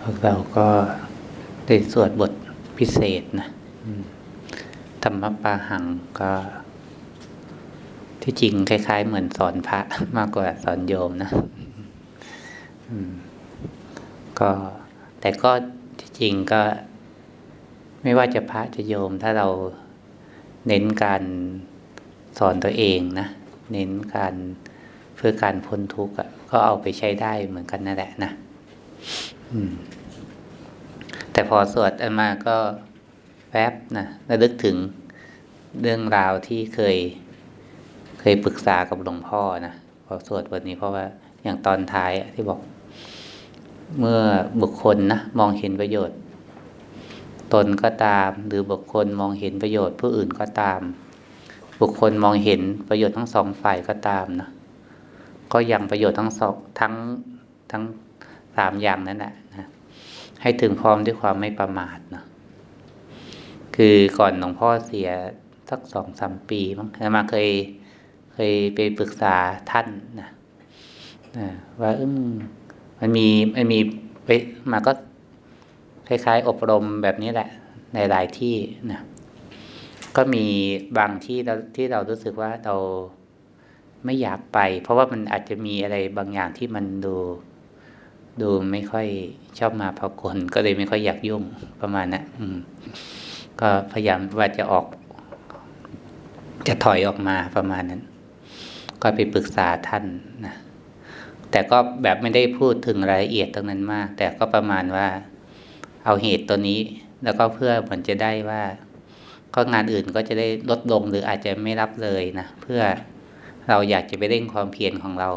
พวกเราก็ได้สวดบทพิเศษนะธรรมปาหังก็ ที่จริงคล้าย ๆ เหมือนสอนพระมากกว่าสอนโยมนะก็แต่ก็ที่จริงก็ ไม่ว่าจะพระจะโยม ถ้าเราเน้นการสอนตัวเองนะ เน้นการเพื่อการพ้นทุกข์ก็เอาไปใช้ได้เหมือนกันนั่นแหละนะ แต่พอสวดอมาก็แวบนะระลึกถึงเรื่องราวที่เคย เคยปรึกษากับหลวงพ่อนะพอสวดวันนี้เพราะว่าอย่างตอนท้ายที่บอก เมื่อบุคคลนะมองเห็นประโยชน์ ตนก็ตาม หรือบุคคลมองเห็นประโยชน์ผู้อื่นก็ตาม บุคคลมองเห็นประโยชน์ทั้งสองฝ่ายก็ตามนะก็ยังประโยชน์ทั้งสองทั้งทั้ง สามอย่างนั้นแหละนะให้ถึงพร้อมด้วยความไม่ประมาทเนาะคือก่อนหลวงพ่อเสียสักสองสามปีมั้งมาเคยเคยไปปรึกษาท่านนะนะว่าอืมมันมีมันมีไปมาก็คล้ายๆ อบรมแบบนี้แหละ ในหลายที่นะก็มีบางที่เราที่เรารู้สึกว่าเราไม่อยากไป เพราะว่ามันอาจจะมีอะไรบางอย่างที่มันดู ดูไม่ค่อยชอบมาพากลก็เลยไม่ค่อยอยากยุ่งประมาณนะอืมก็พยายามว่าจะออก จะถอยออกมาประมาณนั้น ก็ไปปรึกษาท่านนะแต่ก็แบบไม่ได้พูดถึงรายละเอียดตรงนั้นมาก แต่ก็ประมาณว่า เอาเหตุตัวนี้ แล้วก็เพื่อเหมันจะได้ว่าก็งานอื่นก็จะได้ลดลงหรืออาจจะไม่รับเลยนะเพื่อเราอยากจะไปเร่งความเพียรของเรา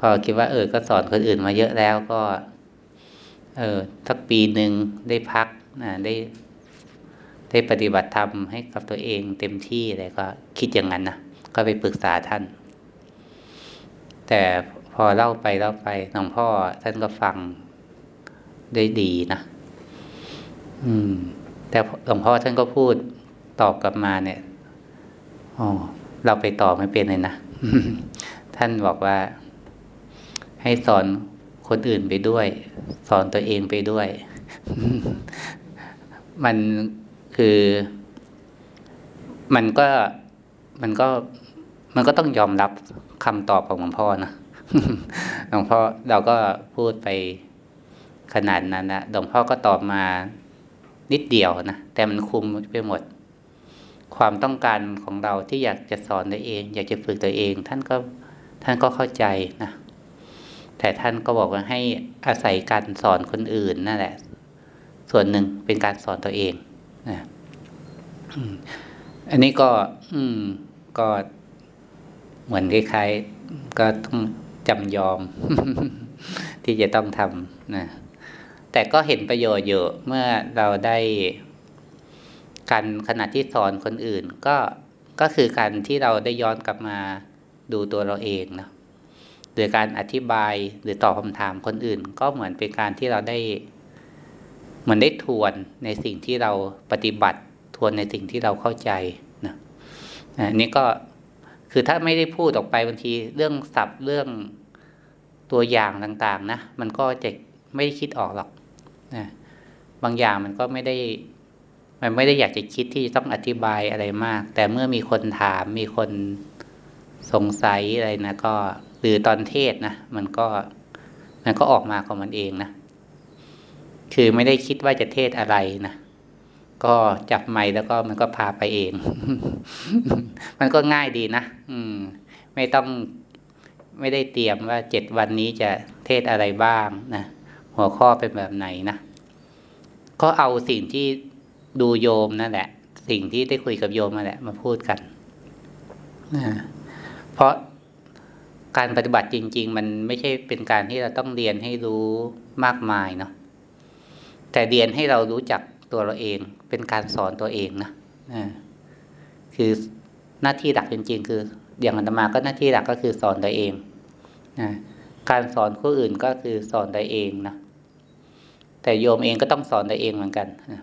ก็คิดว่า เออ ก็สอนคนอื่นมาเยอะแล้วก็ เออสักปีหนึ่งได้พักนะได้ ได้ปฏิบัติธรรมให้กับตัวเองเต็มที่อะไรก็ คิดอย่างนั้นนะก็ไปปรึกษาท่าน แต่พอเล่าไปเล่าไปหลวงพ่อท่านก็ฟังได้ดีนะอืม แต่หลวงพ่อท่านก็พูดตอบกลับมาเนี่ยอ๋อเราไปต่อไม่เป็นเลยนะท่านบอกว่า ให้สอนคนอื่นไปด้วย สอนตัวเองไปด้วย มันคือ มันก็มันก็มันก็ต้องยอมรับคำตอบของหลวงพ่อนะหลวงพ่อเราก็พูดไปขนาดนั้นนะหลวงพ่อก็ตอบมานิดเดียวนะ แต่มันคุมไปหมด ความต้องการของเราที่อยากจะสอนตัวเอง อยากจะฝึกตัวเอง ท่านก็ท่านก็เข้าใจนะ แต่ท่านก็บอกว่าให้อาศัยการสอนคนอื่นนั่นแหละ ส่วนหนึ่งเป็นการสอนตัวเองนะอันนี้ก็ อืม ก็เหมือนคล้ายๆก็ต้องจำยอม ที่จะต้องทำนะแต่ก็เห็นประโยชน์เยอะเมื่อเราได้การขณะที่สอนคนอื่น ก็ก็คือการที่เราได้ย้อนกลับมาดูตัวเราเองนะ ดยการอธิบายหรือตอบคำถามคนอื่น ก็เหมือนเป็นการที่เราได้เหมือนได้ทวนในสิ่งที่เราปฏิบัติทวนในสิ่งที่เราเข้าใจนะอันนี้ก็คือถ้าไม่ได้พูดออกไปบางทีเรื่องศัพท์เรื่องตัวอย่างต่างๆนะมันก็จะไม่ได้คิดออกหรอกนะบางอย่างมันก็ไม่ได้ มันไม่ได้อยากจะคิดที่ต้องอธิบายอะไรมาก แต่เมื่อมีคนถามมีคนสงสัยอะไรนะก็ หรือตอนเทศนะมันก็มันก็ออกมาของมันเองนะคือไม่ได้คิดว่าจะเทศอะไรนะก็จับไม้แล้วก็มันก็พาไปเอง มันก็ง่ายดีนะอืม ไม่ต้องไม่ได้เตรียมว่าเจ็ดวันนี้จะเทศอะไรบ้างนะหัวข้อเป็นแบบไหนนะก็เอาสิ่งที่ดูโยมนั่นแหละ สิ่งที่ได้คุยกับโยมนั่นแหละ มาพูดกันนะเพราะ การปฏิบัติจริง ๆ มันไม่ใช่เป็นการที่เราต้องเรียนให้รู้มากมายเนาะแต่เรียนให้เรารู้จักตัวเราเอง เป็นการสอนตัวเองนะคือหน้าที่หลักจริง ๆ คือ อย่างอาตมาก็หน้าที่หลักก็คือสอนตัวเองนะการสอนผู้อื่นก็คือสอนตัวเองนะแต่โยมเองก็ต้องสอนตัวเองเหมือนกันนะ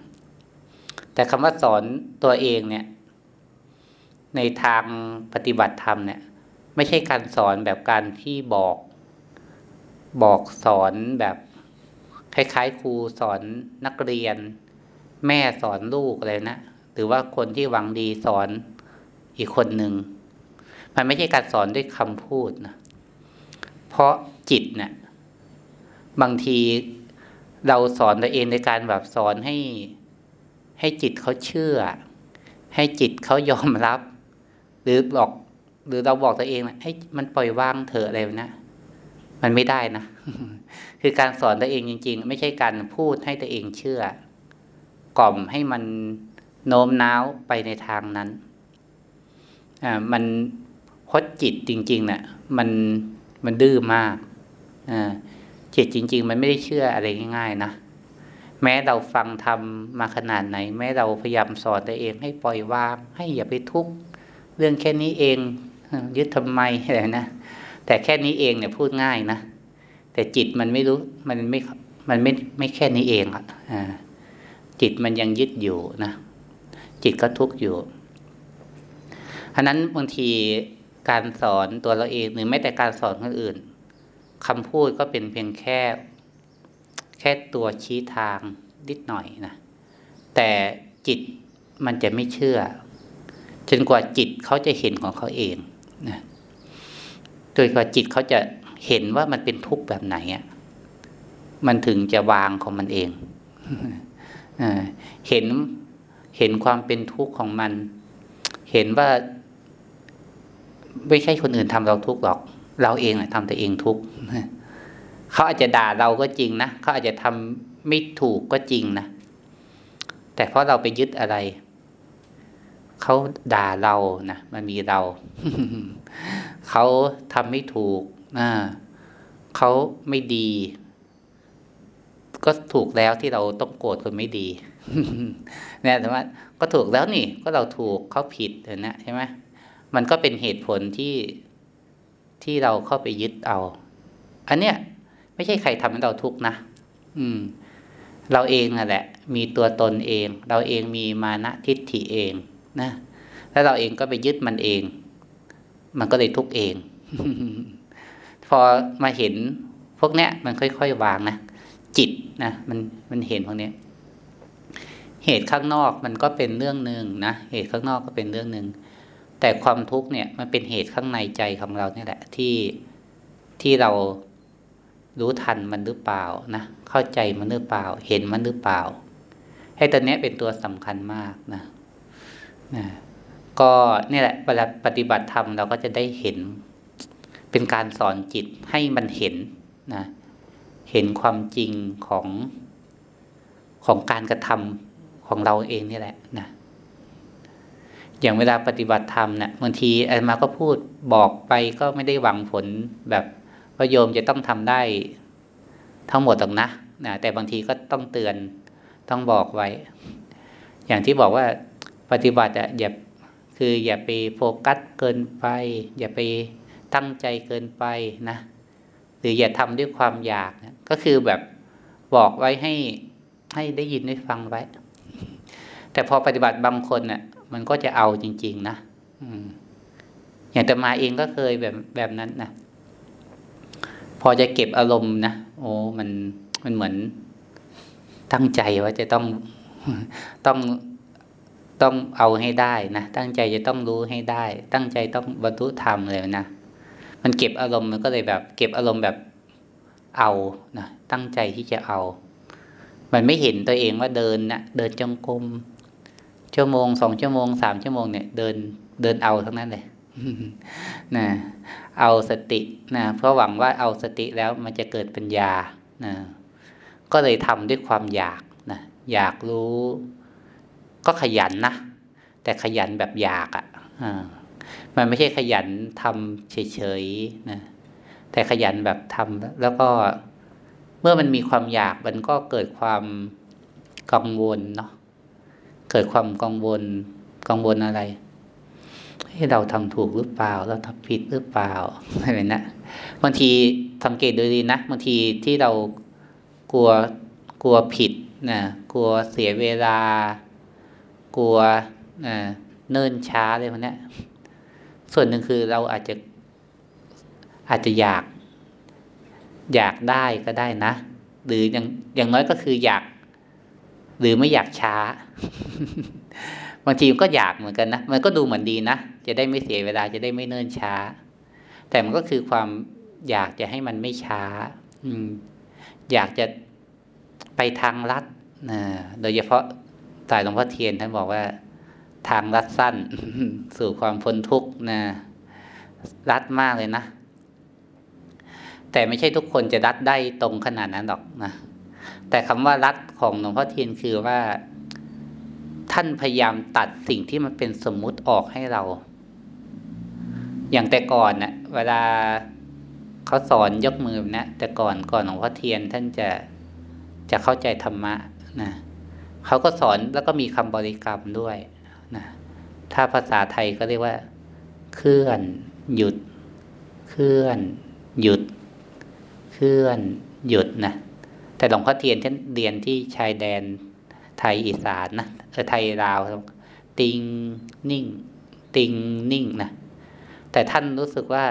แต่คำว่าสอนตัวเองเนี่ย ในทางปฏิบัติธรรมเนี่ย ไม่ใช่การสอนแบบการที่บอกบอกสอนแบบคล้ายๆครูสอนนักเรียน แม่สอนลูกอะไรนะหรือว่าคนที่หวังดีสอนอีกคนหนึ่งมันไม่ใช่การสอนด้วยคำพูดนะเพราะจิตเนะี่ยบางทีเราสอนตัวเองในการแบบสอนให้ ให้จิตเขาเชื่อ ให้จิตเขายอมรับ หรือบอก หรือเราบอกตัวเองนะให้มันปล่อยว่างเถอะอะไรนะมันไม่ได้นะคือการสอนตัวเองจริง ๆ ไม่ใช่การพูดให้ตัวเองเชื่อ กล่อมให้มันโน้มน้าวไปในทางนั้นอ่ามันพดจิตจริงๆเนะ่ะ มันมันดื้อมากอ่าจิตจริง ๆ มันไม่ได้เชื่ออะไรง่าย ๆ นะแม้เราฟังทำมาขนาดไหน แม้เราพยายามสอนตัวเองให้ปล่อยวางให้อย่าไปทุกข์เรื่องแค่นี้เอง ยึดทำไมอะไรนะแต่แค่นี้เองเนี่ยพูดง่ายนะแต่จิตมันไม่รู้มันไม่มันไม่ไม่แค่นี้เองอะจิตมันยังยึดอยู่นะจิตก็ทุกข์อยู่อันนั้นบางทีการสอนตัวเราเองหรือแม้แต่การสอนคนอื่นคำพูดก็เป็นเพียงแค่ แค่ตัวชี้ทางนิดหน่อยนะแต่จิตมันจะไม่เชื่อ จนกว่าจิตเขาจะเห็นของเขาเอง นะโดยกว่าจิตเขาจะเห็นว่ามันเป็นทุกข์แบบไหนอะมันถึงจะวางของมันเองเห็นเห็นความเป็นทุกข์ของมัน เห็นว่า ไม่ใช่คนอื่นทำเราทุกข์หรอก เราเองแหละทำตัวเองทุกข์เขาอาจจะด่าเราก็จริงนะเขาอาจจะทำไม่ถูกก็จริงนะแต่เพราะเราไปยึดอะไร เขาด่าเรานะมันมีเรา เขาทำไม่ถูกนะเขาไม่ดี ก็ถูกแล้วที่เราต้องโกรธคนไม่ดีเนี่ยแต่ว่าก็ถูกแล้วนี่ ก็เราถูกเขาผิดนะใช่ไหมมันก็เป็นเหตุผลที่ที่เราเข้าไปยึดเอา อันเนี้ย ไม่ใช่ใครทำให้เราทุกข์นะอืม เราเองนั่นแหละ มีตัวตนเอง เราเองมีมานะทิฏฐิเอง นะแล้วเราเองก็ไปยึดมันเอง มันก็เลยทุกข์เอง พอมาเห็นพวกเนี้ยมันค่อยๆวางนะจิตนะมันมันเห็นพวกนี้เหตุข้างนอกมันก็เป็นเรื่องหนึ่งนะเหตุข้างนอกก็เป็นเรื่องหนึ่งแต่ความทุกข์เนี่ยมันเป็นเหตุข้างในใจของเราเนี่ยแหละที่ที่เรารู้ทันมันหรือเปล่านะเข้าใจมันหรือเปล่า เห็นมันหรือเปล่าให้ตัวนี้เป็นตัวสำคัญมากนะ นะก็นี่แหละเวลาปฏิบัติธรรมเราก็จะได้เห็น เป็นการสอนจิตให้มันเห็นนะเห็นความจริงของของการกระทำของเราเองนี่แหละนะอย่างเวลาปฏิบัติธรรมเนะี่ยบางทีอามาก็พูดบอกไปก็ไม่ได้หวังผลแบบว่าโยมจะต้องทำได้ทั้งหมดหรอกนะนะแต่บางทีก็ต้องเตือนต้องบอกไว้ อย่างที่บอกว่า ปฏิบัติอะอย่าคืออย่าไปโฟกัสเกินไป อย่าไปตั้งใจเกินไปนะหรืออย่าทำด้วยความอยากนะก็คือแบบบอกไว้ให้ให้ได้ยินได้ฟังไว้ แต่พอปฏิบัติบางคนเนะ่ยมันก็จะเอาจริง ๆ นะอืมอย่างแต่มาเองก็เคยแบบแบบนั้นนะพอจะเก็บอารมณ์นะโอ้มันมันเหมือนตั้งใจว่าจะต้องต้อง ต้องเอาให้ได้นะตั้งใจจะต้องรู้ให้ได้ ตั้งใจต้องบรรลุธรรมเลยนะมันเก็บอารมณ์มันก็เลยแบบ เก็บอารมณ์แบบเอานะตั้งใจที่จะเอา มันไม่เห็นตัวเองว่าเดินนะเดินจงกรมชั่วโมงสองชั่วโมงสามชั่วโมงเนี่ยเดินเดินเอาทั้งนั้นเลยนะเอาสตินะเพราะหวังว่าเอาสติแล้วมันจะเกิดปัญญานะก็เลยทำด้วยความอยากนะอยากรู้ ก็ขยันนะ แต่ขยันแบบอยากอะ่ะมันไม่ใช่ขยันทำเฉยๆนะแต่ขยันแบบทำแล้วก็เมื่อมันมีความอยากมันก็เกิดความกังวลเนาะเกิดความกังวลกังวลอะไรให้เราทำถูกหรือเปล่า เราทำผิดหรือเปล่าอะไรนะบางทีสังเกตดูดีนะบางทีที่เรากลัวกลัวผิดนะกลัวเสียเวลา กลัวเนิ่นช้าอะไรพวกนี้ส่วนหนึ่งคือเราอาจจะอาจจะอยาก อยากได้ก็ได้นะ หรืออย่างอย่างน้อยก็คืออยาก หรือไม่อยากช้า บางทีมันก็อยากเหมือนกันนะ มันก็ดูเหมือนดีนะ จะได้ไม่เสียเวลาจะได้ไม่เนิ่นช้า แต่มันก็คือความอยากจะให้มันไม่ช้า อืม อยากจะไปทางลัดนะโดยเฉพาะ สายหลวงพ่อเทียนท่านบอกว่า ทางลัดสั้น สู่ความพ้นทุกข์นะรัดมากเลยนะ แต่ไม่ใช่ทุกคนจะรัดได้ตรงขนาดนั้นหรอกนะแต่คำว่ารัดของหลวงพ่อเทียนคือว่า ท่านพยายามตัดสิ่งที่มันเป็นสมมุติออกให้เรา อย่างแต่ก่อนนะ่ะ เวลาเขาสอนยกมือนะแต่ก่อนก่อนหลวงพ่อเทียนท่านจะจะเข้าใจธรรมะนะ เขาก็สอนแล้วก็มีคำบริกรรมด้วยนะถ้าภาษาไทยก็เรียกว่า เคลื่อน หยุด เคลื่อน หยุด เคลื่อน หยุดนะแต่หลวงพ่อเทียนท่านเรียนที่ชายแดนไทยอีสานนะเออไทยลาวติงนิ่ง ติงนิ่งนะแต่ท่านรู้สึกว่า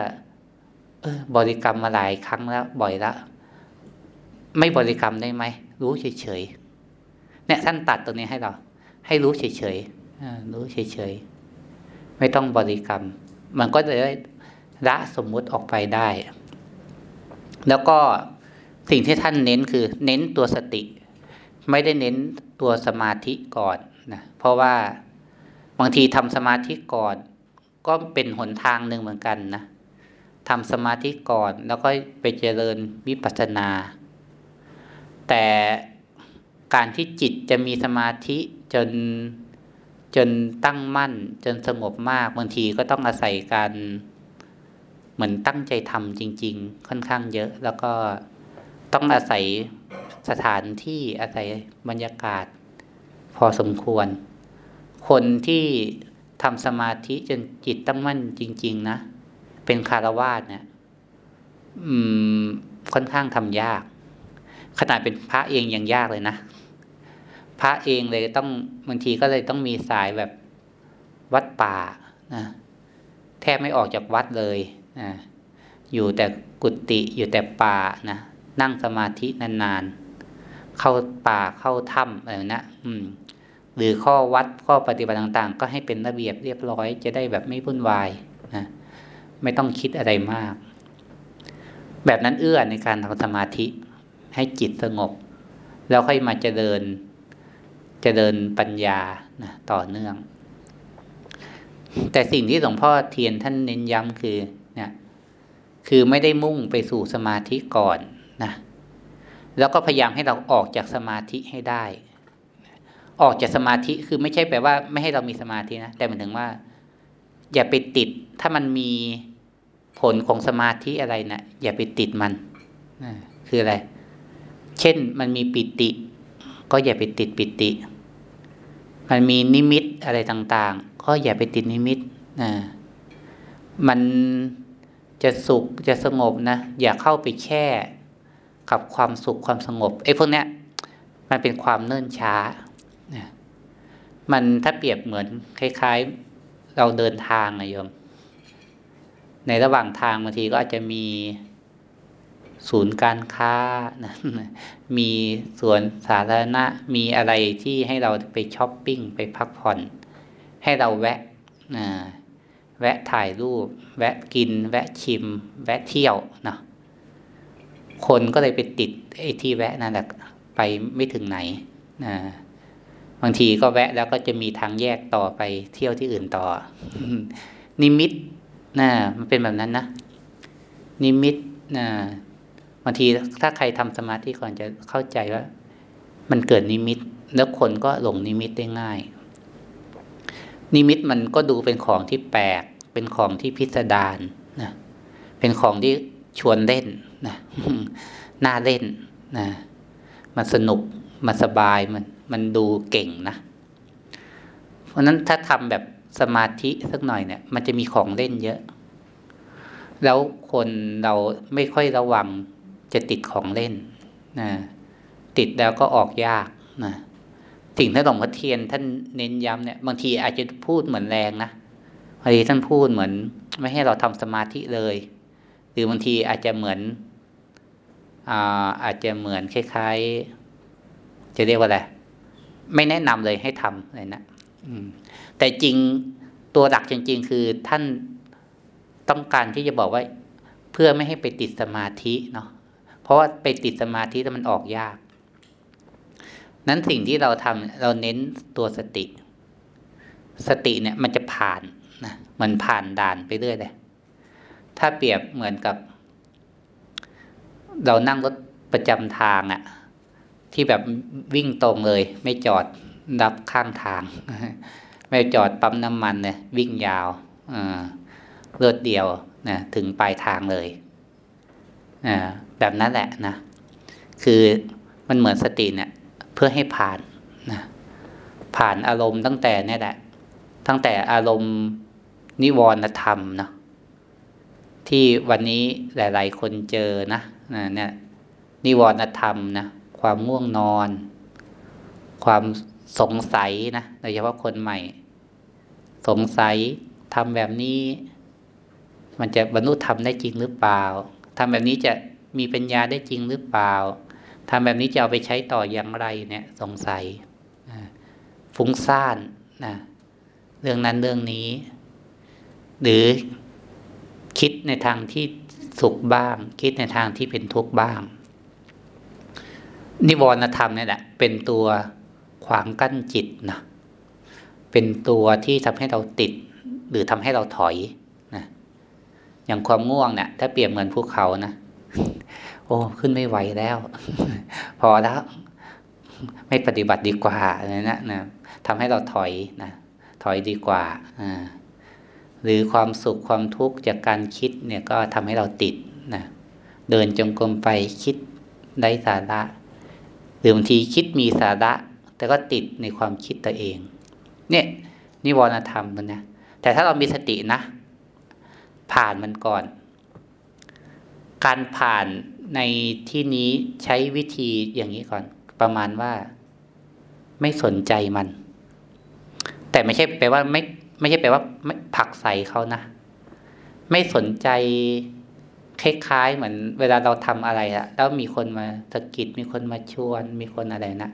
เออบริกรรมมาหลายครั้งแล้วบ่อยแล้วไม่บริกรรมได้ไหม รู้เฉยๆ เนี่ยท่านตัดตรงนี้ให้เรา ให้รู้เฉยๆรู้เฉยๆไม่ต้องบริกรรม มันก็จะได้ละสมมุติออกไปได้ แล้วก็สิ่งที่ท่านเน้นคือเน้นตัวสติ ไม่ได้เน้นตัวสมาธิก่อนนะเพราะว่าบางทีทำสมาธิก่อน ก็เป็นหนทางหนึ่งเหมือนกันนะทำสมาธิก่อนแล้วก็ไปเจริญวิปัสสนา แต่ การที่จิตจะมีสมาธิจนจนตั้งมั่น จนสงบมากบางทีก็ต้องอาศัยการเหมือนตั้งใจทำจริง ๆ ค่อนข้างเยอะ แล้วก็ต้องอาศัยสถานที่อาศัยบรรยากาศ พอสมควร คนที่ทำสมาธิจนจิตตั้งมั่นจริง ๆ นะ เป็นคารวาสเนี่ยค่อนข้างทำยาก ขนาดเป็นพระเองยังยากเลยนะ พระเองเลยต้องบางทีก็เลยต้องมีสายแบบวัดป่านะแทบไม่ออกจากวัดเลยนะอยู่แต่กุฏิอยู่แต่ป่านะนั่งสมาธินานๆ เข้าป่าเข้าถ้ำอะไรนะอืม หรือข้อวัดข้อปฏิบัติต่าง ๆ ก็ให้เป็นระเบียบเรียบร้อย จะได้แบบไม่วุ่นวายนะไม่ต้องคิดอะไรมาก แบบนั้นเอื้อในการทำสมาธิให้จิตสงบ แล้วค่อยมาเจริญ เจริญปัญญานะต่อเนื่อง แต่สิ่งที่หลวงพ่อเทียนท่านเน้นย้ำคือเนี่ยคือไม่ได้มุ่งไปสู่สมาธิก่อนนะแล้วก็พยายามให้เราออกจากสมาธิให้ได้ ออกจากสมาธิคือไม่ใช่แปลว่า ไม่ให้เรามีสมาธินะแต่หมายถึงว่า อย่าไปติด ถ้ามันมีผลของสมาธิอะไรนะอย่าไปติดมันคืออะไร เช่นมันมีปิติ ก็อย่าไปติดปิติ มันมีนิมิตอะไรต่างๆ ก็อย่าไปติดนิมิตนะมันจะสุขจะสงบนะ อย่าเข้าไปแช่กับความสุขความสงบไอ้พวกเนี้ยมันเป็นความเนิ่นช้านะมันถ้าเปรียบเหมือนคล้ายๆ เราเดินทางนะโยม ในระหว่างทางบางทีก็อาจจะมี ศูนย์การค้า มีสวนสาธารณะ มีอะไรที่ให้เราไปช้อปปิ้งไปพักผ่อน ให้เราแวะแวะถ่ายรูป แวะกิน แวะชิม แวะเที่ยวนะคนก็เลยไปติดไอ้ที่แวะนั่นแหละไปไม่ถึงไหนนะบางทีก็แวะแล้วก็จะมีทางแยกต่อไปเที่ยวที่อื่นต่อ นิมิตนะมันเป็นแบบนั้นนะนิมิตนะ บางทีถ้าใครทำสมาธิก่อนจะเข้าใจว่า มันเกิดนิมิต แล้วคนก็หลงนิมิตได้ง่าย นิมิตมันก็ดูเป็นของที่แปลก เป็นของที่พิสดารนะเป็นของที่ชวนเล่นนะน่าเล่นนะมันสนุกมันสบายมัน มันดูเก่งนะ เพราะนั้นถ้าทำแบบสมาธิสักหน่อยเนี่ย มันจะมีของเล่นเยอะ แล้วคนเราไม่ค่อยระวัง จะติดของเล่นนะติดแล้วก็ออกยากนะสิ่งที่หลวงพ่อเทียนท่านเน้นย้ำเนี่ยบางทีอาจจะพูดเหมือนแรงนะบางทีท่านพูดเหมือน ไม่ให้เราทำสมาธิเลย หรือบางทีอาจจะเหมือนอาอาจจะเหมือนคล้ายๆ จะเรียกว่าอะไรไม่แนะนำเลยให้ทำอะไรนะแต่จริงตัวหลักจริง ๆ คือท่านต้องการที่จะบอกว่า เพื่อไม่ให้ไปติดสมาธิเนาะ เพราะว่าไปติดสมาธิแล้วมันออกยาก นั้นสิ่งที่เราทำเราเน้นตัวสติ สติเนี่ยมันจะผ่านนะมันผ่านด่านไปเรื่อยเลยถ้าเปรียบเหมือนกับ เรานั่งรถประจำทางอะที่แบบวิ่งตรงเลย ไม่จอดรับข้างทาง ไม่จอดปั๊มน้ำมันเนี่ยวิ่งยาวรถเดียวนะถึงปลายทางเลย แบบนั้นแหละนะคือมันเหมือนสติเนี่ย เพื่อให้ผ่านนะผ่านอารมณ์ตั้งแต่นี่แหละ ตั้งแต่อารมณ์นิวรณธรรมเนาะที่วันนี้หลาย ๆ คนเจอนะเนี่ยนิวรณธรรมนะความง่วงนอน ความสงสัยนะโดยเฉพาะคนใหม่ สงสัยทำแบบนี้ มันจะบรรลุธรรมได้จริงหรือเปล่าทำแบบนี้จะ มีปัญญาได้จริงหรือเปล่าทำแบบนี้จะเอาไปใช้ต่ออย่างไรเนี่ยสงสัยฟุ้งซ่านนะเรื่องนั้นเรื่องนี้ หรือคิดในทางที่สุขบ้าง คิดในทางที่เป็นทุกข์บ้าง นิวรณธรรมเนี่ยแหละเป็นตัวขวางกั้นจิตนะเป็นตัวที่ทำให้เราติด หรือทำให้เราถอยนะอย่างความง่วงเนะี่ยถ้าเปรียบเหมือนภูเขานะ โอ้ขึ้นไม่ไหวแล้ว พอแล้ว ไม่ปฏิบัติดีกว่าเนี่ยนะนะทำให้เราถอยนะถอยดีกว่าหรือความสุขความทุกข์จากการคิดเนี่ยก็ทำให้เราติดนะเดินจงกรมไปคิดได้สาระหรือบางทีคิดมีสาระ แต่ก็ติดในความคิดตัวเอง เนี่ยนิวรณธรรมมันนะแต่ถ้าเรามีสตินะ ผ่านมันก่อน การผ่านในที่นี้ใช้วิธีอย่างนี้ก่อน ประมาณว่า ไม่สนใจมัน แต่ไม่ใช่แปลว่าไม่ไม่ใช่แปลว่าไม่ผักใส่เขานะ ไม่สนใจคล้ายๆเหมือน เวลาเราทำอะไรอะแล้วมีคนมาสะกิดมีคนมาชวน มีคนอะไรนะ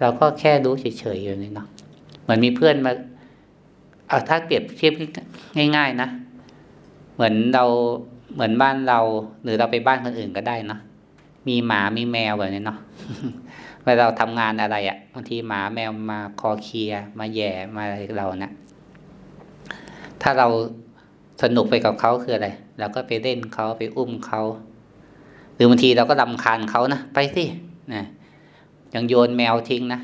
เราก็แค่รู้เฉยๆอยู่นี่เนาะเหมือนมีเพื่อนมาเอาถ้าเปรียบเทียบง่าย ๆ นะเหมือนเรา เหมือนบ้านเราหรือเราไปบ้านคนอื่นก็ได้เนาะมีหมามีแมวแบบนี้เนาะเวลาเราทำงานอะไรอะ่ะบางทีหมาแมวมาคอเคลียมาแย่มาอะไรเรานะถ้าเราสนุกไปกับเขาคืออะไรเราก็ไปเล่นเขาไปอุ้มเขาหรือบางทีเราก็ลำคาญเขานะไปสินะยังโยนแมวทิ้งนะ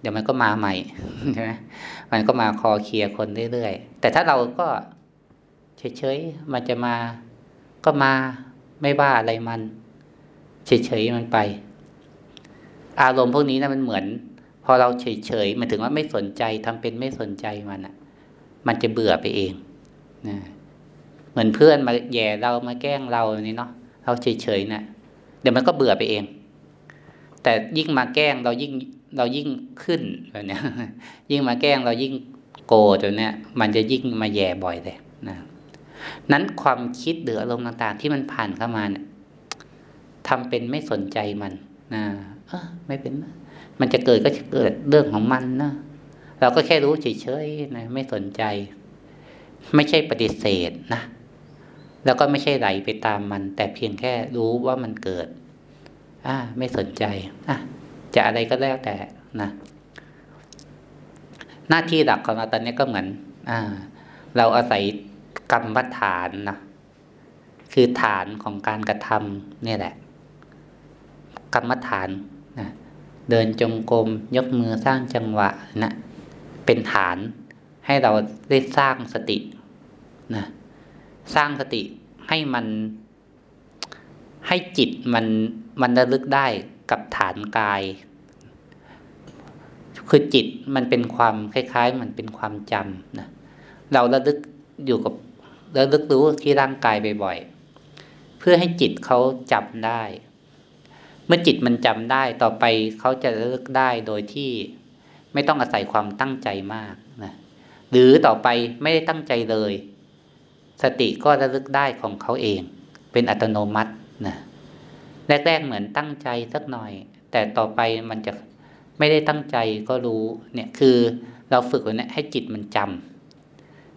เดี๋ยวมันก็มาใหม่ใช่ไหมมันก็มาคอเคลียคนเรื่อยๆแต่ถ้าเราก็เฉยๆมันจะมา ก็มาไม่ว่าอะไรมัน เฉยๆมันไป อารมณ์พวกนี้นะมันเหมือน พอเราเฉยๆมันถึงว่าไม่สนใจทำเป็นไม่สนใจมันอะ มันจะเบื่อไปเองนะเหมือนเพื่อนมาแย่เรามาแกล้งเราอย่างนี้เนาะเราเฉยๆนะ่ะเดี๋ยวมันก็เบื่อไปเอง แต่ยิ่งมาแกล้งเรายิ่งเรายิ่งขึ้นแบบนี้ยิ่งมาแกล้งเรายิ่งโกรธตัวเนี้ยมันจะยิ่งมาแย่บ่อยเลยนะ นั้นความคิดหรืออารมณ์ต่างๆ ที่มันผ่านเข้ามาเนี่ยทำเป็นไม่สนใจมันนะเออไม่เป็น มันจะเกิดก็จะเกิดเรื่องของมันนะเราก็แค่รู้เฉยๆนะไม่สนใจ ไม่ใช่ปฏิเสธนะแล้วก็ไม่ใช่ไหลไปตามมัน แต่เพียงแค่รู้ว่ามันเกิด อ่า ไม่สนใจอะจะอะไรก็แล้วแต่นะหน้าที่หลักของเราตอนนี้ก็เหมือน อ่า เราอาศัย กรรมฐานนะคือฐานของการกระทำนี่แหละ กรรมฐานนะเดินจงกรมยกมือสร้างจังหวะนะเป็นฐานให้เราได้สร้างสตินะสร้างสติให้มันให้จิตมันมันระลึกได้กับฐานกาย คือจิตมันเป็นความคล้ายๆ มันเป็นความจำนะเราระลึกอยู่กับ ระลึกรู้ที่ร่างกายบ่อยๆ เพื่อให้จิตเขาจำได้ เมื่อจิตมันจำได้ต่อไปเขาจะลึกได้โดยที่ไม่ต้องอาศัยความตั้งใจมากนะหรือต่อไปไม่ได้ตั้งใจเลย สติก็ระลึกได้ของเขาเอง เป็นอัตโนมัตินะแรกๆเหมือนตั้งใจสักหน่อย แต่ต่อไปมันจะไม่ได้ตั้งใจก็รู้เนี่ยคือเราฝึกไว้เนี่ยให้จิตมันจำ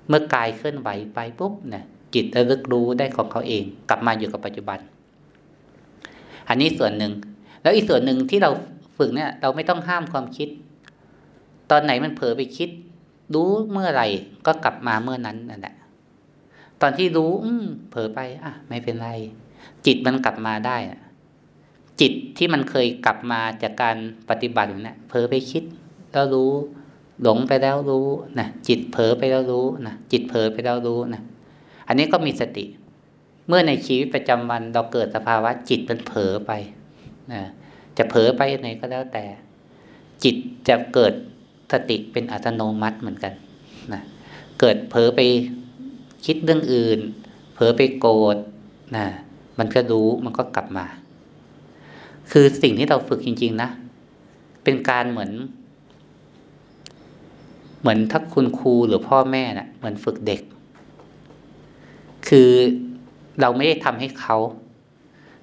เมื่อกายเคลื่อนไหวไปปุ๊บเนี่ยจิตระลึกรู้ได้ของเขาเอง กลับมาอยู่กับปัจจุบัน อันนี้ส่วนหนึ่ง แล้วอีกส่วนหนึ่งที่เราฝึกเนี่ย เราไม่ต้องห้ามความคิด ตอนไหนมันเผลอไปคิด รู้เมื่อไหร่ก็กลับมาเมื่อนั้นนั่นแหละตอนที่รู้ อืเผลอไป อะ ไม่เป็นไร จิตมันกลับมาได้จิตที่มันเคยกลับมาจากการปฏิบัติเนี่ยเผลอไปคิดแล้วรู้ หลงไปแล้วรู้นะจิตเผลอไปแล้วรู้นะจิตเผลอไปแล้วรู้นะอันนี้ก็มีสติ เมื่อในชีวิตประจำวันเราเกิดสภาวะจิตมันเผลอไปนะจะเผลอไปไหนก็แล้วแต่ จิตจะเกิดสติเป็นอัตโนมัติเหมือนกันนะเกิดเผลอไปคิดเรื่องอื่น เผลอไปโกรธนะมันก็รู้มันก็กลับมา คือสิ่งที่เราฝึกจริง ๆ นะ เป็นการเหมือน เหมือนถ้าคุณครูหรือพ่อแม่นะ่ะ เหมือนฝึกเด็ก คือเราไม่ได้ทำให้เขา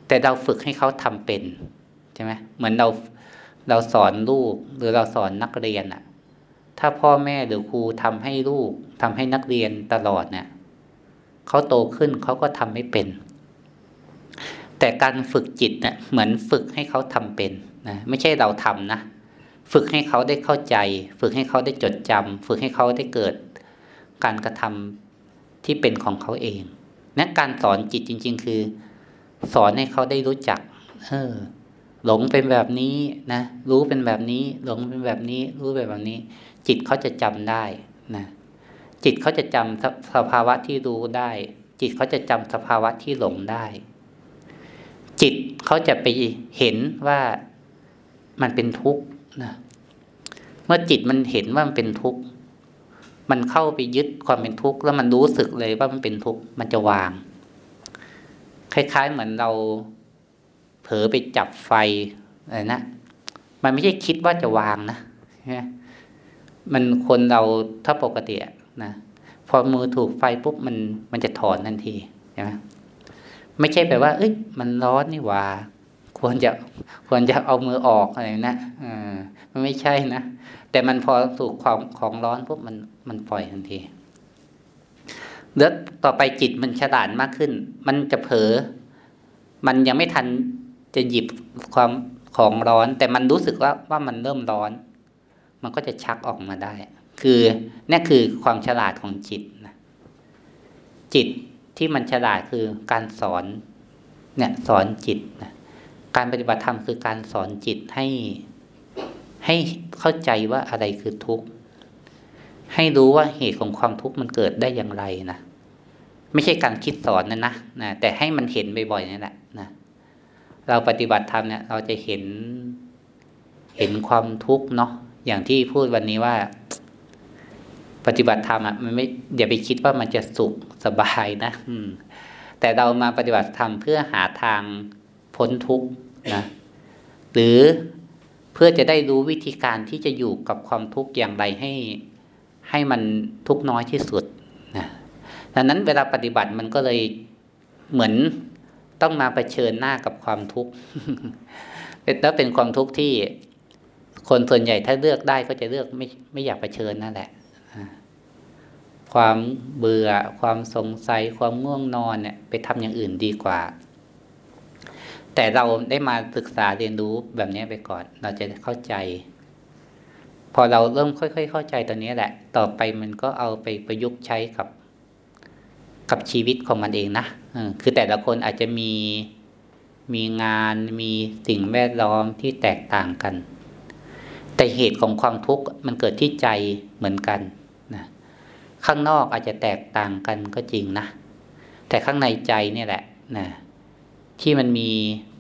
แต่เราฝึกให้เขาทำเป็นใช่ไหมเหมือนเราเราสอนลูกหรือเราสอนนักเรียนอะ่ะ ถ้าพ่อแม่หรือครูทำให้ลูกทำให้นักเรียนตลอดเนี่ยเขาโตขึ้นเขาก็ทำไม่เป็น แต่การฝึกจิตเนี่ยเหมือนฝึกให้เขาทำเป็นนะไม่ใช่เราทำนะ ฝึกให้เขาได้เข้าใจ ฝึกให้เขาได้จดจำฝึกให้เขาได้เกิด การกระทำที่เป็นของเขาเองนั่นการสอนจิตจริง ๆ คือ สอนให้เขาได้รู้จัก เออ หลงเป็นแบบนี้นะ รู้เป็นแบบนี้ หลงเป็นแบบนี้ รู้แบบนี้ จิตเขาจะจำได้นะจิตเขาจะจำสภาวะที่รู้ได้ จิตเขาจะจำสภาวะที่หลงได้ จิตเขาจะไปเห็นว่ามันเป็นทุกข์ นะเมื่อจิตมันเห็นว่ามันเป็นทุกข์มันเข้าไปยึดความเป็นทุกข์แล้วมันรู้สึกเลยว่ามันเป็นทุกข์มันจะวาง คล้าย ๆ เหมือนเราเผลอไปจับไฟอะไรนะมันไม่ใช่คิดว่าจะวางนะมันคนเราถ้าปกตินะพอมือถูกไฟปุ๊บมันมันจะถอนทันทีใช่ไหมไม่ใช่แปลว่า เอ้ยมันร้อนนี่ว่า ควรจะควรจะเอามือออกอะไรนะอ่ามันไม่ใช่นะแต่มันพอถูกความของร้อนปุ๊บมันมันปล่อยทันทีแล้วต่อไปจิตมันฉลาดมากขึ้น มันจะเผลอมันยังไม่ทันจะหยิบความของร้อน แต่มันรู้สึกว่าว่ามันเริ่มร้อน มันก็จะชักออกมาได้ คือนี่คือความฉลาดของจิตนะจิตที่มันฉลาดคือการสอนเนี่ยสอนจิตนะ การปฏิบัติธรรมคือการสอนจิตให้ให้เข้าใจว่าอะไรคือทุกข์ ให้รู้ว่าเหตุของความทุกข์มันเกิดได้อย่างไรนะไม่ใช่การคิดสอนนะนะนะแต่ให้มันเห็นบ่อยๆนั่นแหละนะเราปฏิบัติธรรมเนี่ยเราจะเห็นเห็นความทุกข์เนาะอย่างที่พูดวันนี้ว่า ปฏิบัติธรรมอะมันไม่อย่าไปคิดว่ามันจะสุขสบายนะ อืม แต่เรามาปฏิบัติธรรมเพื่อหาทาง พ้นทุกข์นะหรือเพื่อจะได้รู้วิธีการที่จะอยู่กับความทุกข์อย่างไรให้ให้มันทุกน้อยที่สุดนะดังนั้นเวลาปฏิบัติมันก็เลยเหมือนต้องมาเผชิญหน้ากับความทุกข์แล้วเป็นความทุกข์ที่คนส่วนใหญ่ถ้าเลือกได้ก็จะเลือกไม่ไม่อยากเผชิญนั่นแหละ ความเบื่อความสงสัยความง่วงนอนเนี่ยไปทำอย่างอื่นดีกว่า แต่เราได้มาศึกษาเรียนรู้แบบนี้ไปก่อน เราจะเข้าใจ พอเราเริ่มค่อย ๆ เข้าใจตอนนี้แหละ ต่อไปมันก็เอาไปประยุกต์ใช้กับ กับชีวิตของมันเองนะคือแต่ละคนอาจจะมีมีงานมีสิ่งแวดล้อมที่แตกต่างกัน แต่เหตุของความทุกข์มันเกิดที่ใจเหมือนกันข้างนอกอาจจะแตกต่างกันก็จริงนะ แต่ข้างในใจเนี่ยแหละนะ ที่มันมี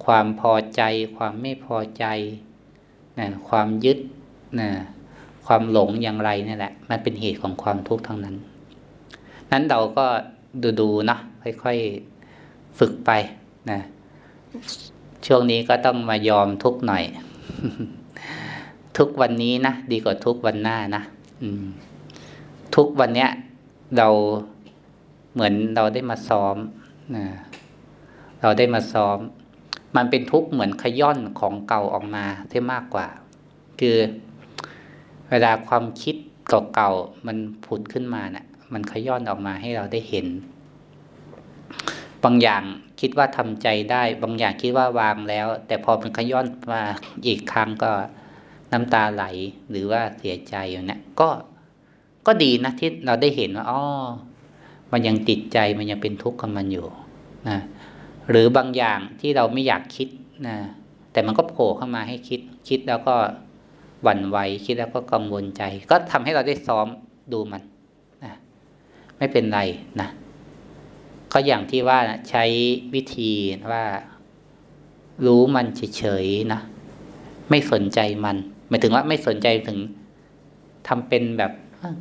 ความพอใจ ความไม่พอใจนะความยึดนะความหลงอย่างไรนี่แหละ มันเป็นเหตุของความทุกข์ทั้งนั้น นั้นเราก็ดูๆนะค่อยๆฝึกไปนะช่วงนี้ก็ต้องมายอมทุกหน่อย ทุกวันนี้นะดีกว่าทุกวันหน้านะทุกวันเนี้ยเราเหมือนเราได้มาซ้อมนะ เราได้มาซ้อม มันเป็นทุกข์เหมือนขย่อนของเก่าออกมาที่มากกว่า คือเวลาความคิดเก่าๆมันผุดขึ้นมาเนะ่ะ มันขย่อนออกมาให้เราได้เห็น บางอย่างคิดว่าทำใจได้ บางอย่างคิดว่าวางแล้ว แต่พอมันขย่อนมาอีกครั้งก็น้ำตาไหลหรือว่าเสียใจอยู่เนะี่ยก็ก็ดีนะที่เราได้เห็นว่าอ๋อมันยังติดใจมันยังเป็นทุกข์กับมันอยู่นะ หรือบางอย่างที่เราไม่อยากคิดนะแต่มันก็โผล่เข้ามาให้คิด คิดแล้วก็หวั่นไหวคิดแล้วก็กังวลใจ ก็ทำให้เราได้ซ้อมดูมันนะไม่เป็นไรนะก็อย่างที่ว่านะใช้วิธีว่ารู้มันเฉยๆนะไม่สนใจมันหมายถึงว่าไม่สนใจถึงทำเป็นแบบ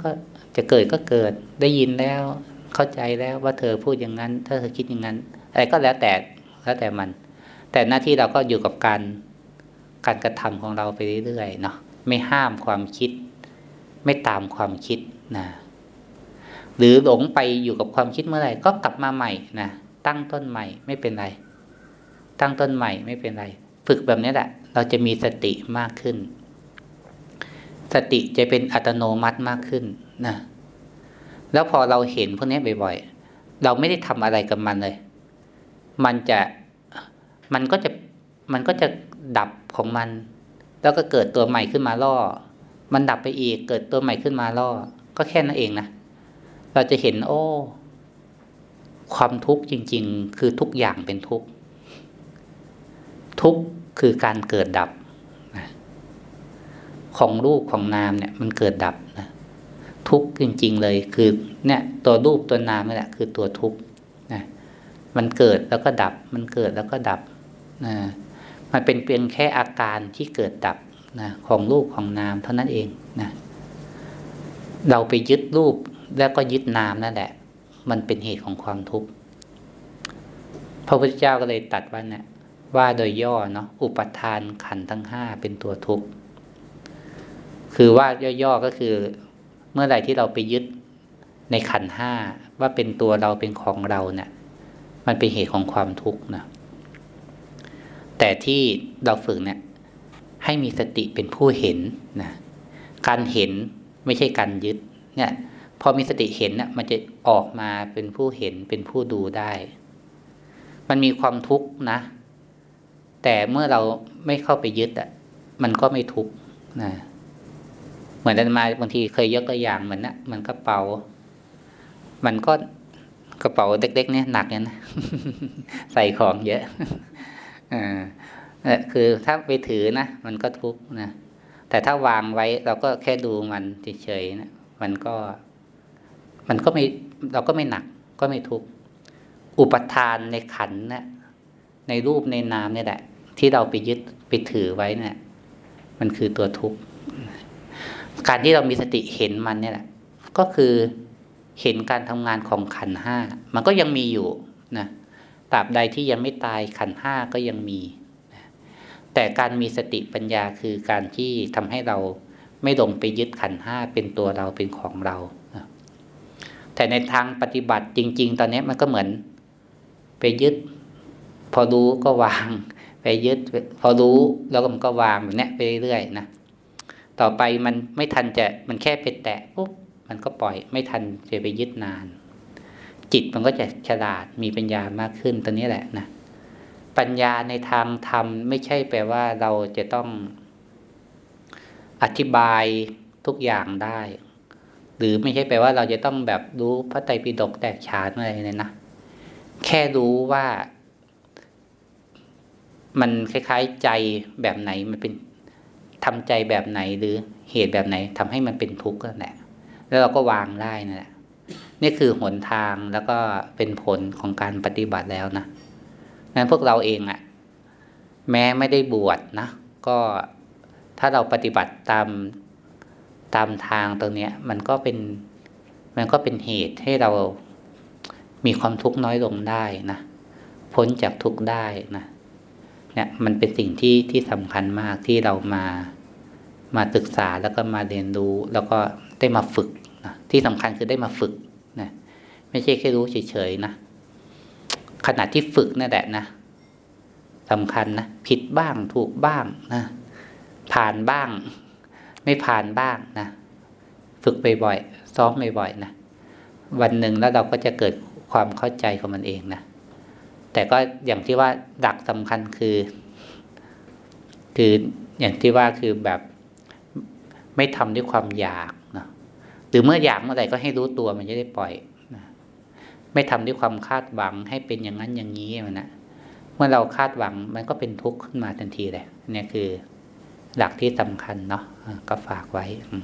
ก็จะเกิดก็เกิดได้ยินแล้วเข้าใจแล้วว่าเธอพูดอย่างนั้น ถ้าเธอคิดอย่างนั้น อะไรก็แล้วแต่แล้วแต่มัน แต่หน้าที่เราก็อยู่กับการการกระทำของเราไปเรื่อยๆเนาะไม่ห้ามความคิด ไม่ตามความคิดนะหรือหลงไปอยู่กับความคิดเมื่อไหร่ก็กลับมาใหม่นะตั้งต้นใหม่ไม่เป็นไร ตั้งต้นใหม่ไม่เป็นไร ฝึกแบบนี้แหละ เราจะมีสติมากขึ้น สติจะเป็นอัตโนมัติมากขึ้นนะแล้วพอเราเห็นพวกนี้บ่อย ๆ เราไม่ได้ทำอะไรกับมันเลย มันจะมันก็จะมันก็จะดับของมัน แล้วก็เกิดตัวใหม่ขึ้นมาล่อ มันดับไปอีกเกิดตัวใหม่ขึ้นมาล่อ ก็แค่นั้นเองนะเราจะเห็น โอ้ ความทุกข์จริง ๆ คือทุกอย่างเป็นทุกข์ทุกข์คือการเกิดดับของรูปของนามเนี่ย มันเกิดดับนะทุกข์จริง ๆ เลยคือ เนี่ย ตัวรูปตัวนามนี่แหละคือตัวทุกข์ มันเกิดแล้วก็ดับ มันเกิดแล้วก็ดับนะมันเป็นเพียงแค่อาการที่เกิดดับนะของรูปของนามเท่านั้นเองนะเราไปยึดรูปแล้วก็ยึดนามนั่นแหละ มันเป็นเหตุของความทุกข์พระพุทธเจ้าก็เลยตัดว่าเนะี่ยว่าโดยย่อเนาะอุปทานขันทั้งห้าเป็นตัวทุกข์คือว่าย่อๆก็คือเมื่อไหร่ที่เราไปยึดในขันห้าว่าเป็นตัวเราเป็นของเราเนะี่ย มันเป็นเหตุของความทุกข์นะแต่ที่เราฝึกเนี่ยให้มีสติเป็นผู้เห็นนะการเห็นไม่ใช่การยึด เนี่ยพอมีสติเห็นเนี่ยมันจะออกมาเป็นผู้เห็นเป็นผู้ดูได้ มันมีความทุกข์นะ แต่เมื่อเราไม่เข้าไปยึดอะมันก็ไม่ทุกข์นะเหมือนกันมาบางทีเคยยกตัวอย่างเหมือนนะมันกระเป๋า มันก็ กระเป๋าเล็กๆเนี่ยหนักเนี่ยนะใส่ของเยอะอ่าคือถ้าไปถือนะมันก็ทุกข์นะแต่ถ้าวางไว้เราก็แค่ดูมันเฉยๆนะมันก็ มันก็ไม่เราก็ไม่หนัก ก็ไม่ทุกข์อุปทานในขันนะในรูปในนามเนี่ยแหละ ที่เราไปยึดไปถือไว้เนะี่ย มันคือตัวทุกข์การที่เรามีสติเห็นมันเนี่ยแหละก็คือ เห็นการทำงานของขันห้ามันก็ยังมีอยู่นะตราบใดที่ยังไม่ตายขันห้าก็ยังมีนะแต่การมีสติปัญญาคือการที่ทำให้เราไม่ลงไปยึดขันห้าเป็นตัวเราเป็นของเรานะแต่ในทางปฏิบัติจริง ๆ ตอนนี้มันก็เหมือน ไปยึด พอรู้ก็วาง ไปยึด พอรู้แล้วมันก็วางแบบนี้ไปเรื่อยๆนะต่อไปมันไม่ทันจะมันแค่ไปแตะปุ๊บ มันก็ปล่อยไม่ทันจะไปยึดนาน จิตมันก็จะฉลาดมีปัญญามากขึ้นตัวนี้แหละนะปัญญาในทางธรรมไม่ใช่แปลว่าเราจะต้องอธิบายทุกอย่างได้ หรือไม่ใช่แปลว่าเราจะต้องแบบรู้พระไตรปิฎกแตกฉานอะไรเลยนะแค่รู้ว่า มันคล้ายๆใจแบบไหนมันเป็นทำใจแบบไหนหรือเหตุแบบไหนทำให้มันเป็นทุกข์นั่นแหละ แล้วเราก็วางได้นะนี่คือหนทางแล้วก็เป็นผลของการปฏิบัติแล้วนะนั้นพวกเราเองอะ่ะ แม้ไม่ได้บวชนะก็ถ้าเราปฏิบัติตามตามทางตรงเนี้ย มันก็เป็นมันก็เป็นเหตุให้เรามีความทุกข์น้อยลงได้นะพ้นจากทุกข์ได้นะเนี่ยมันเป็นสิ่งที่ที่สำคัญมากที่เรามามาศึกษาแล้วก็มาเรียนรู้ แล้วก็ได้มาฝึก นะที่สำคัญคือได้มาฝึกนะไม่ใช่แค่รู้เฉยๆนะขณะที่ฝึกนั่นแหละนะสำคัญนะผิดบ้างถูกบ้างนะผ่านบ้าง ไม่ผ่านบ้างนะฝึกบ่อยๆซ้อมบ่อยๆนะวันหนึ่งแล้วเราก็จะเกิดความเข้าใจของมันเองนะแต่ก็อย่างที่ว่าดักสำคัญคือ คืออย่างที่ว่าคือแบบไม่ทำด้วยความอยาก หรือเมื่ออยากเมื่อไหร่ก็ให้รู้ตัวมันจะได้ปล่อยนะไม่ทำด้วยความคาดหวังให้เป็นอย่างนั้นอย่างนี้มันนะเมื่อเราคาดหวังมันก็เป็นทุกข์ขึ้นมาทันทีเลยเนี่ยคือหลักที่สำคัญเนาะก็ฝากไว้อื